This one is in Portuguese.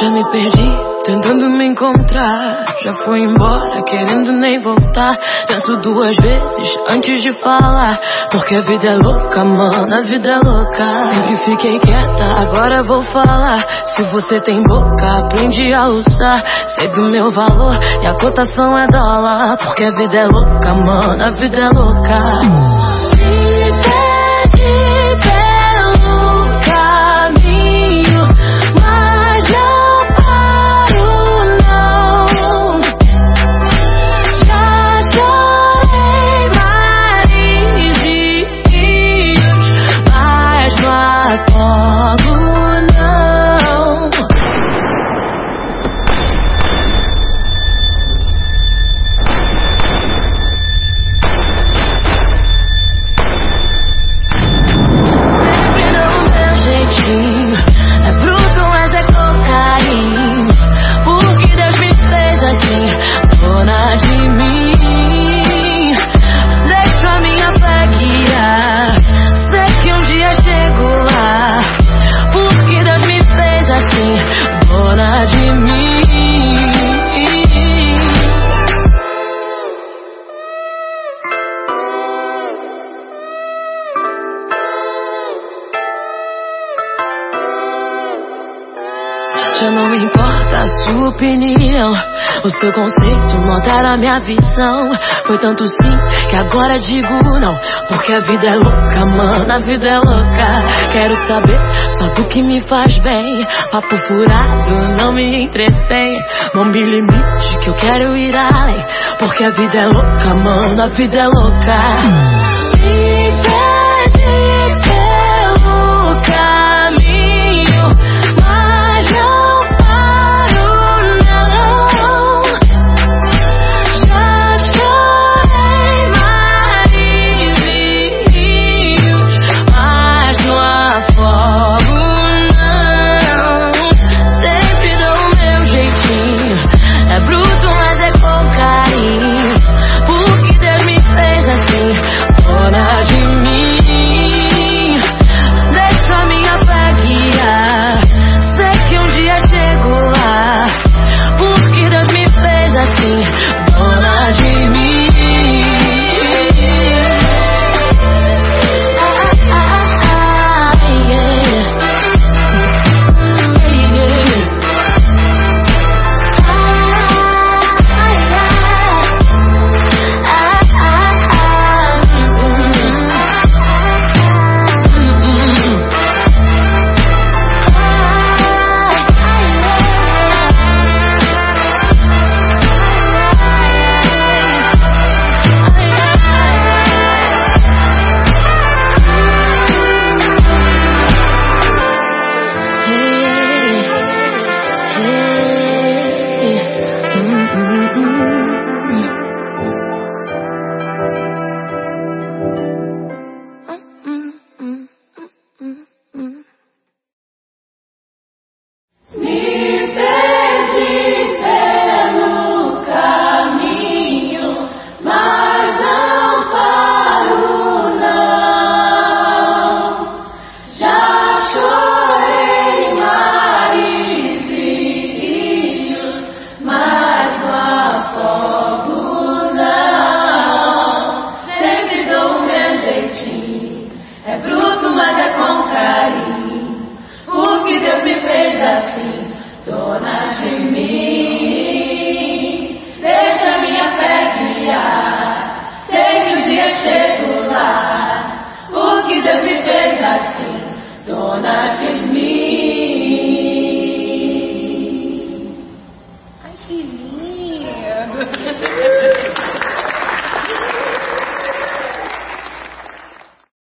Já me perdi, tentando me encontrar. Já foi embora, querendo nem voltar. Penso duas vezes antes de falar. Porque a vida é louca, mano, a vida é louca. Sempre fiquei quieta, agora vou falar. Se você tem boca, aprende a usar. Sei do meu valor e a cotação é dólar. Porque a vida é louca, mano, a vida é louca. Já não importa a sua opinião. O seu conceito não altera a minha visão. Foi tanto sim que agora digo não. Porque a vida é louca, mano, a vida é louca. Quero saber só do que me faz bem. Papo furado não me entretém. Não me limite que eu quero ir além. Porque a vida é louca, mano, a vida é louca.